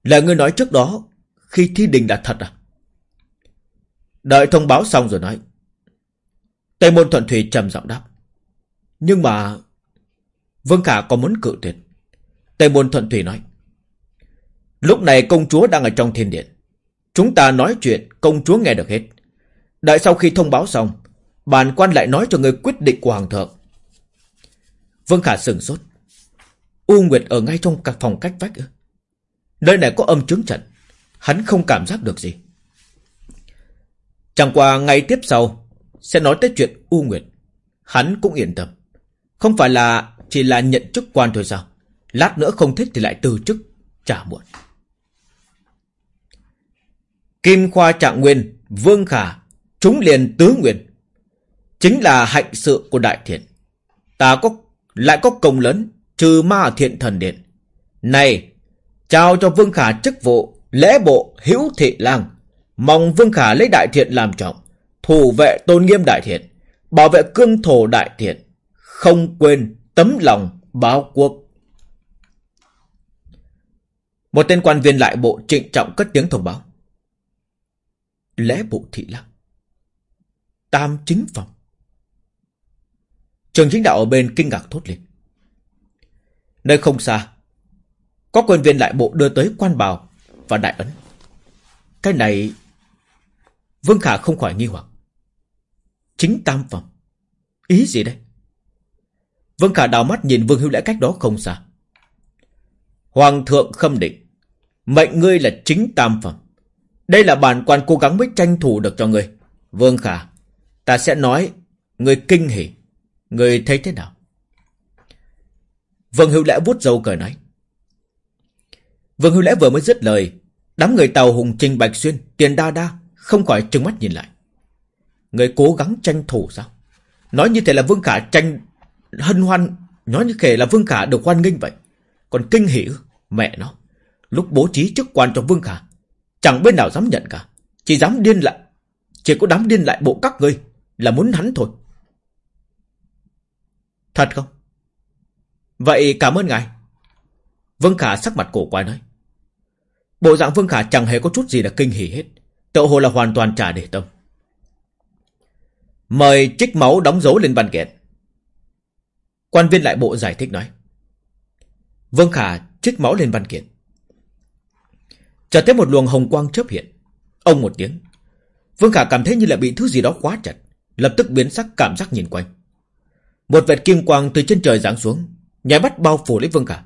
Là ngươi nói trước đó, Khi thi đình là thật à? Đợi thông báo xong rồi nói. Tây môn thuận thủy trầm giọng đáp. Nhưng mà, Vương Khả có muốn cự tuyệt. Tây môn thuận thủy nói. Lúc này công chúa đang ở trong thiên điện. Chúng ta nói chuyện, công chúa nghe được hết. Đợi sau khi thông báo xong Bản quan lại nói cho người quyết định của Hoàng thượng. Vương Khả sừng sốt. U Nguyệt ở ngay trong các phòng cách vách Nơi này có âm chứng trận. Hắn không cảm giác được gì. Chẳng qua ngày tiếp sau, Sẽ nói tới chuyện U Nguyệt. Hắn cũng yên tâm. Không phải là chỉ là nhận chức quan thôi sao? Lát nữa không thích thì lại từ chức, Trả muộn. Kim Khoa Trạng Nguyên, Vương Khả Chúng liền tứ nguyên Chính là hạnh sự của đại thiện. Ta có, lại có công lớn, Trừ ma thiện thần điện. Này Trao cho Vương Khả chức vụ, Lễ bộ hữu thị lang. Mong Vương Khả lấy đại thiện làm trọng, Thủ vệ tôn nghiêm đại thiện, Bảo vệ cương thổ đại thiện, Không quên tấm lòng báo quốc. Một tên quan viên lại bộ trịnh trọng cất tiếng thông báo. Lễ bộ thị lang, Tam chính phòng. Trường chính đạo ở bên kinh ngạc thốt lên. Nơi không xa có quân viên lại bộ đưa tới quan bào Và đại ấn. Cái này, Vương Khả không khỏi nghi hoặc. Chính tam phẩm. Ý gì đây? Vương Khả đào mắt nhìn Vương hưu Lễ cách đó không xa. Hoàng thượng khâm định, Mệnh ngươi là chính tam phẩm. Đây là bản quan cố gắng mới tranh thủ được cho ngươi. Vương Khả, Ta sẽ nói Ngươi kinh hỉ. Ngươi thấy thế nào? Vương hưu Lễ vuốt dâu cười nói Vương Hưu Lễ vừa mới dứt lời, Đám người tàu hùng trình Bạch Xuyên, Tiền đa đa Không khỏi trừng mắt nhìn lại. Người cố gắng tranh thủ sao? Nói như thế là Vương Khả tranh hân hoan, Nói như thế là Vương Khả được hoan nghênh vậy. Còn kinh hỉ Mẹ nó, Lúc bố trí chức quan cho Vương Khả, Chẳng bên nào dám nhận cả, Chỉ dám điên lại, Chỉ có đám điên lại bộ các ngươi Là muốn hắn thôi. Thật không? Vậy cảm ơn ngài. Vương Khả sắc mặt cổ quái nói. Bộ dạng Vương Khả chẳng hề có chút gì là kinh hỉ hết. Tự hồ là hoàn toàn trả để tâm. Mời trích máu đóng dấu lên văn kiện. Quan viên lại bộ giải thích nói. Vương Khả trích máu lên văn kiện. Chợt thấy một luồng hồng quang chớp hiện. Ông một tiếng. Vương Khả cảm thấy như là bị thứ gì đó khóa chặt. Lập tức biến sắc cảm giác nhìn quanh. Một vệt kim quang từ trên trời giáng xuống Nhảy bắt bao phủ lấy Vương Khả.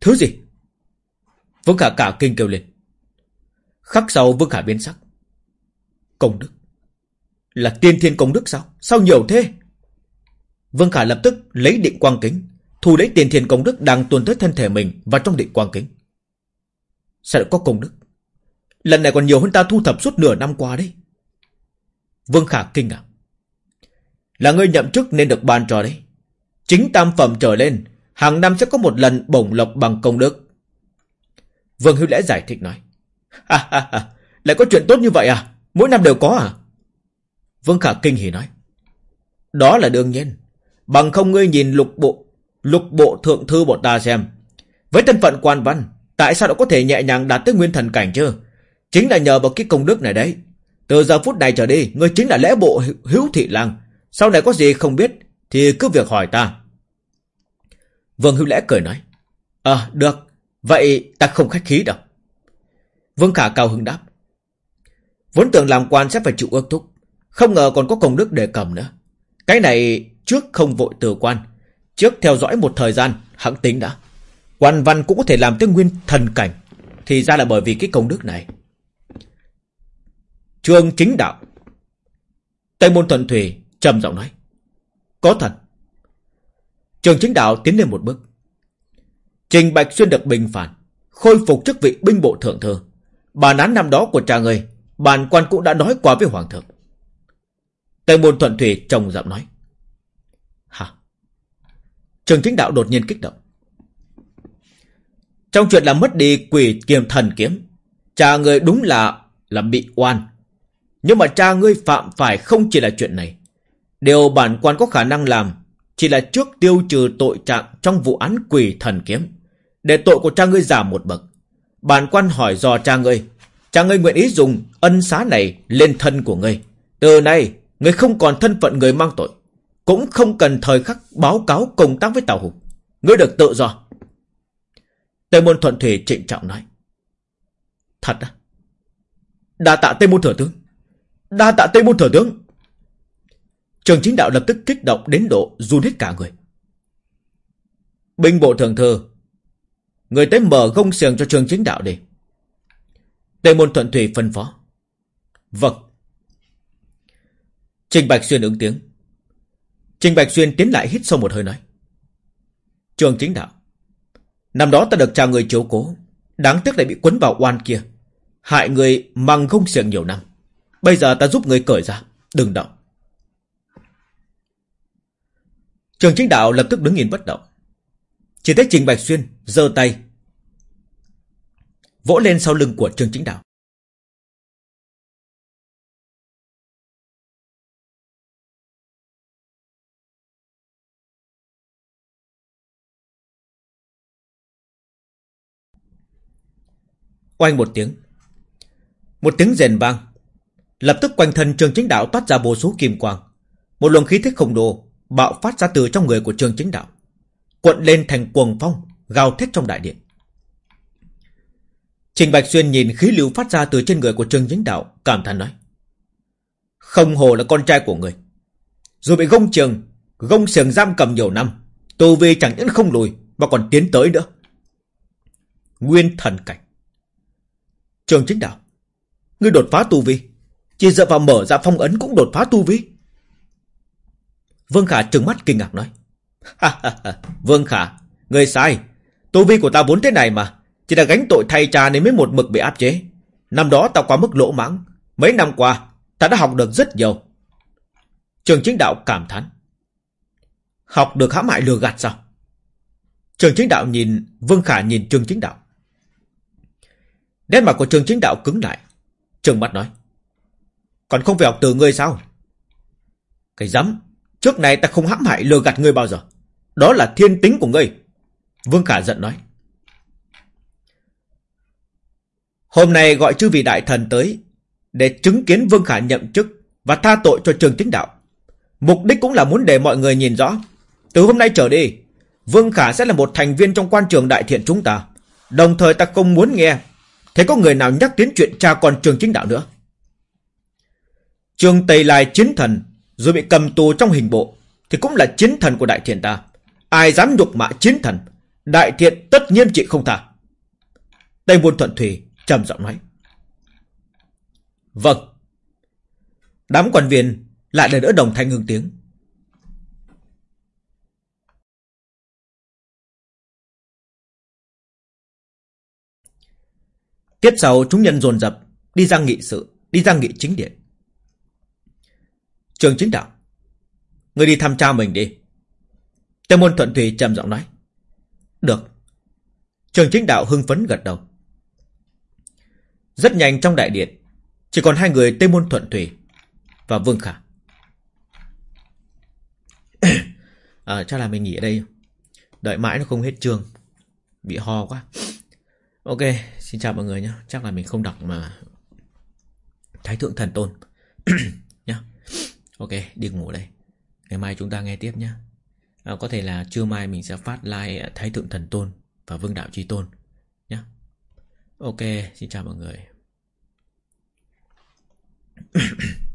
Thứ gì? Vương Khả cả kinh kêu lên. Khắc sau Vương Khả biến sắc. Công đức. Là tiên thiên công đức sao? Sao nhiều thế? Vương Khả lập tức lấy định quang kính, Thu lấy tiền thiên công đức đang tuôn tới thân thể mình và trong định quang kính. Sao lại có công đức? Lần này còn nhiều hơn ta thu thập suốt nửa năm qua đấy. Vương Khả kinh ngạc. Là ngươi nhậm chức nên được ban cho đấy. Chính tam phẩm trở lên Hàng năm sẽ có một lần bổng lộc bằng công đức. Vương Hữu Lễ giải thích nói ha, ha, ha, Lại có chuyện tốt như vậy à? Mỗi năm đều có à? Vương Khả kinh hỉ nói Đó là đương nhiên. Bằng không ngươi nhìn lục bộ Lục bộ thượng thư bọn ta xem. Với thân phận quan văn Tại sao đã có thể nhẹ nhàng đạt tới nguyên thần cảnh chứ? Chính là nhờ vào cái công đức này đấy. Từ giờ phút này trở đi Ngươi chính là lễ bộ hữu thị lang. Sau này có gì không biết Thì cứ việc hỏi ta. Vương hữu lễ cười nói À được, Vậy ta không khách khí đâu. Vương khả cao hứng đáp, Vốn tưởng làm quan sẽ phải chịu ước thúc, Không ngờ còn có công đức để cầm nữa. Cái này trước không vội từ quan, Trước theo dõi một thời gian, Hãng tính đã. Quan văn cũng có thể làm tới nguyên thần cảnh, Thì ra là bởi vì cái công đức này. Trường chính đạo, Tây môn thuận thủy trầm giọng nói, Có thật Trường chính đạo tiến lên một bước. Trình Bạch Xuyên được bình phản Khôi phục chức vị binh bộ thượng thư Bản án năm đó của cha người, Bản quan cũng đã nói qua với Hoàng thượng. Tây môn thuận thủy trồng giọng nói. Hả? Trường chính đạo đột nhiên kích động. Trong chuyện là mất đi quỷ kiềm thần kiếm, Cha người đúng là Là bị oan. Nhưng mà cha ngươi phạm phải không chỉ là chuyện này, Điều bản quan có khả năng làm chỉ là trước tiêu trừ tội trạng Trong vụ án quỷ thần kiếm. Để tội của cha ngươi giảm một bậc. Bản quan hỏi dò cha ngươi. Cha ngươi nguyện ý dùng ân xá này lên thân của ngươi. Từ nay, Ngươi không còn thân phận người mang tội. Cũng không cần thời khắc báo cáo công tác với Tào Hùng. Ngươi được tự do. Tây môn thuận thủy trịnh trọng nói. Thật à Đa tạ Tây môn thừa tướng. Đa tạ Tây môn thừa tướng. Trường chính đạo lập tức kích động đến độ run hết cả người. Binh bộ thường thư, Người tới mở gông xiềng cho trường chính đạo đi. Tề môn thuận thủy phân phó. Vâng. Trình Bạch Xuyên ứng tiếng. Trình Bạch Xuyên tiến lại hít sâu một hơi nói. Trường chính đạo, Năm đó ta được cha người chiếu cố, Đáng tiếc lại bị quấn vào oan kia, Hại người mang gông xiềng nhiều năm. Bây giờ ta giúp người cởi ra, Đừng động. Trường chính đạo lập tức đứng nhìn bất động. Chỉ thấy Trình Bạch Xuyên giơ tay, Vỗ lên sau lưng của trường Chính Đạo. Oanh một tiếng Một tiếng rền vang, Lập tức quanh thân trường Chính Đạo toát ra vô số kim quang, Một luồng khí thích khổng đồ Bạo phát ra từ trong người của trường Chính Đạo, Cuộn lên thành cuồng phong, Gào thét trong đại điện. Trình Bạch Xuyên nhìn khí lưu phát ra từ trên người của trường Chính Đạo, Cảm thán nói, Không hồ là con trai của người. Dù bị gông trường, Gông xiềng giam cầm nhiều năm, Tù vi chẳng những không lùi Mà còn tiến tới nữa. Nguyên thần cảnh. Trường Chính Đạo, Ngươi đột phá tu vi, Chỉ dựa vào mở ra phong ấn cũng đột phá tu vi. Vương Khả trừng mắt kinh ngạc nói Vương Khả, người sai. Tu vi của ta vốn thế này mà. Chỉ là gánh tội thay cha nên mới một mực bị áp chế. Năm đó ta quá mức lỗ mãng. Mấy năm qua, ta đã học được rất nhiều. Trường chính đạo cảm thán. Học được hãm hại lừa gạt sao? Trường chính đạo nhìn, Vương Khả nhìn trường chính đạo. Nét mặt của trường chính đạo cứng lại. Trường mắt nói. Còn không phải học từ ngươi sao? Cái dám Trước này ta không hãm hại lừa gạt ngươi bao giờ. Đó là thiên tính của ngươi. Vương Khả giận nói. Hôm nay gọi chư vị đại thần tới để chứng kiến Vương Khả nhậm chức và tha tội cho trường chính đạo. Mục đích cũng là muốn để mọi người nhìn rõ. Từ hôm nay trở đi, Vương Khả sẽ là một thành viên trong quan trường đại thiện chúng ta. Đồng thời ta không muốn nghe Thế có người nào nhắc đến chuyện cha con trường chính đạo nữa Trường Tây Lai chiến thần rồi bị cầm tù trong hình bộ, Thì cũng là chiến thần của đại thiện ta. Ai dám nhục mạ chiến thần, Đại thiện tất nhiên chị không tha. Tây Môn Thuận Thủy trầm giọng nói. Vâng. Đám quan viên lại lần nữa đồng thanh hương tiếng. Tiếp sau, chúng nhân dồn dập Đi ra nghị sự, Đi ra nghị chính điện. Trường chính đạo. Người đi thăm cha mình đi. Tây môn thuận thủy trầm giọng nói. Được. Trường chính đạo hưng phấn gật đầu. Rất nhanh trong đại điện Chỉ còn hai người Tây môn thuận thủy Và Vương Khả. À, Chắc là mình nghỉ ở đây. Đợi mãi nó không hết trường, Bị ho quá. Ok Xin chào mọi người nhé. Chắc là mình không đọc mà Thái thượng thần tôn. Ok, đi ngủ đây. Ngày mai chúng ta nghe tiếp nhé. À, có thể là trưa mai mình sẽ phát like Thái Thượng Thần Tôn và Vương Đạo Chi Tôn nhé. Ok, xin chào mọi người.